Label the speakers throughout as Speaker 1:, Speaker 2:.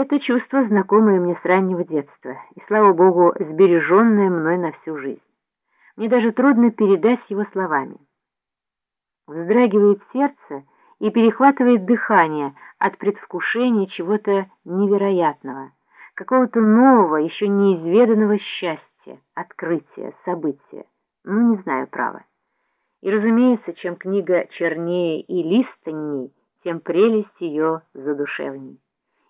Speaker 1: Это чувство, знакомое мне с раннего детства, и, слава богу, сбереженное мной на всю жизнь. Мне даже трудно передать его словами. Вздрагивает сердце и перехватывает дыхание от предвкушения чего-то невероятного, какого-то нового, еще неизведанного счастья, открытия, события. Ну, не знаю, право. И, разумеется, чем книга чернее и листанней, тем прелесть ее задушевней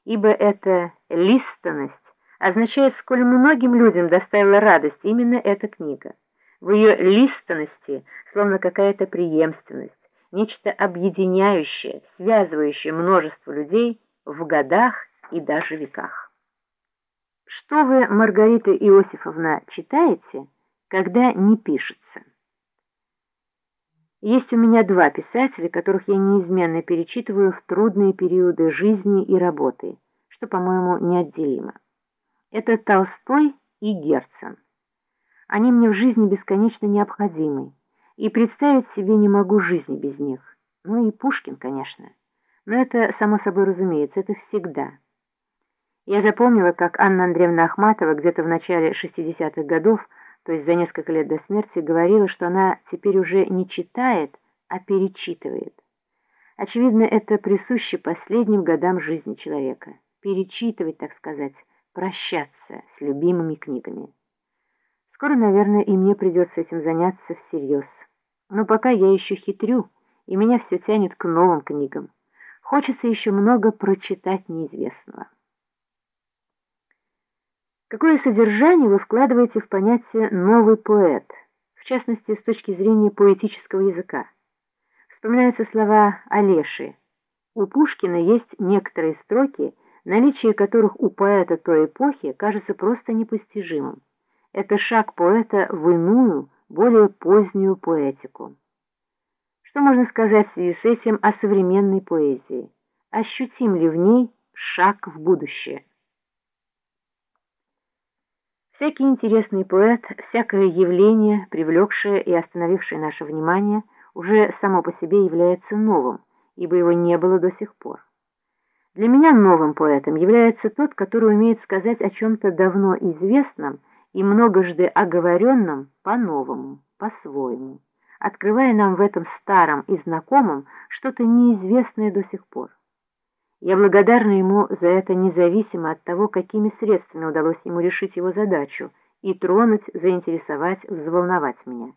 Speaker 1: ибо эта листанность означает, сколь многим людям доставила радость именно эта книга. В ее листанности словно какая-то преемственность, нечто объединяющее, связывающее множество людей в годах и даже веках. Что вы, Маргарита Иосифовна, читаете, когда не пишется? Есть у меня два писателя, которых я неизменно перечитываю в трудные периоды жизни и работы, что, по-моему, неотделимо. Это Толстой и Герцен. Они мне в жизни бесконечно необходимы, и представить себе не могу жизни без них. Ну и Пушкин, конечно. Но это, само собой разумеется, это всегда. Я запомнила, как Анна Андреевна Ахматова где-то в начале 60-х годов то есть за несколько лет до смерти, говорила, что она теперь уже не читает, а перечитывает. Очевидно, это присуще последним годам жизни человека. Перечитывать, так сказать, прощаться с любимыми книгами. Скоро, наверное, и мне придется этим заняться всерьез. Но пока я еще хитрю, и меня все тянет к новым книгам. Хочется еще много прочитать неизвестного. Какое содержание вы вкладываете в понятие «новый поэт», в частности, с точки зрения поэтического языка? Вспоминаются слова Олеши. У Пушкина есть некоторые строки, наличие которых у поэта той эпохи кажется просто непостижимым. Это шаг поэта в иную, более позднюю поэтику. Что можно сказать в связи с этим о современной поэзии? Ощутим ли в ней шаг в будущее? Всякий интересный поэт, всякое явление, привлекшее и остановившее наше внимание, уже само по себе является новым, ибо его не было до сих пор. Для меня новым поэтом является тот, который умеет сказать о чем-то давно известном и многожды оговоренном по-новому, по-своему, открывая нам в этом старом и знакомом что-то неизвестное до сих пор. Я благодарна ему за это независимо от того, какими средствами удалось ему решить его задачу и тронуть, заинтересовать, взволновать меня.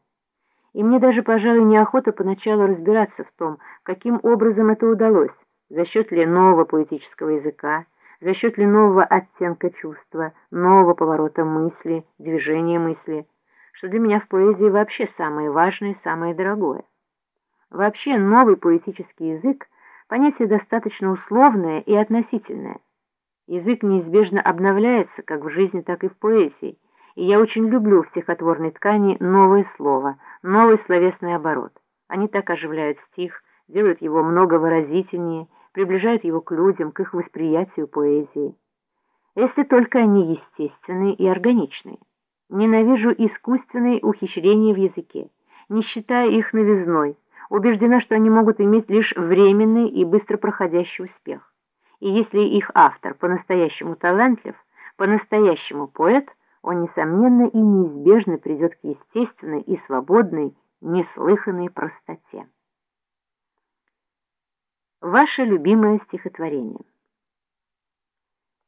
Speaker 1: И мне даже, пожалуй, неохота поначалу разбираться в том, каким образом это удалось, за счет ли нового поэтического языка, за счет ли нового оттенка чувства, нового поворота мысли, движения мысли, что для меня в поэзии вообще самое важное, самое дорогое. Вообще новый поэтический язык Понятие достаточно условное и относительное. Язык неизбежно обновляется как в жизни, так и в поэзии, и я очень люблю в стихотворной ткани новое слово, новый словесный оборот. Они так оживляют стих, делают его многовыразительнее, приближают его к людям, к их восприятию поэзии. Если только они естественные и органичные. Ненавижу искусственные ухищрения в языке, не считая их новизной, убеждена, что они могут иметь лишь временный и быстро проходящий успех. И если их автор по-настоящему талантлив, по-настоящему поэт, он, несомненно, и неизбежно придет к естественной и свободной, неслыханной простоте. Ваше любимое стихотворение.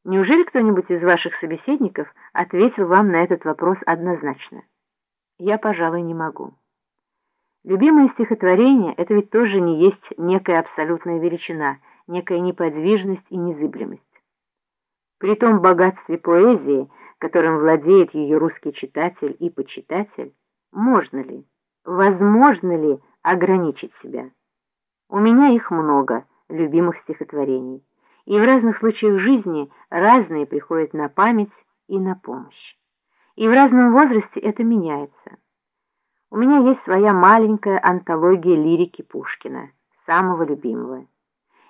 Speaker 1: Неужели кто-нибудь из ваших собеседников ответил вам на этот вопрос однозначно? Я, пожалуй, не могу. Любимое стихотворение — это ведь тоже не есть некая абсолютная величина, некая неподвижность и незыблемость. При том богатстве поэзии, которым владеет ее русский читатель и почитатель, можно ли, возможно ли ограничить себя? У меня их много, любимых стихотворений, и в разных случаях жизни разные приходят на память и на помощь. И в разном возрасте это меняется. У меня есть своя маленькая антология лирики Пушкина, самого любимого.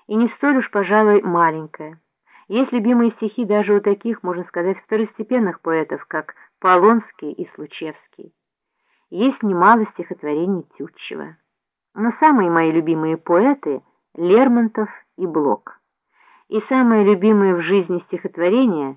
Speaker 1: И не столь уж, пожалуй, маленькая. Есть любимые стихи даже у таких, можно сказать, второстепенных поэтов, как Полонский и Случевский. Есть немало стихотворений Тютчева. Но самые мои любимые поэты — Лермонтов и Блок. и самое любимое в жизни стихотворение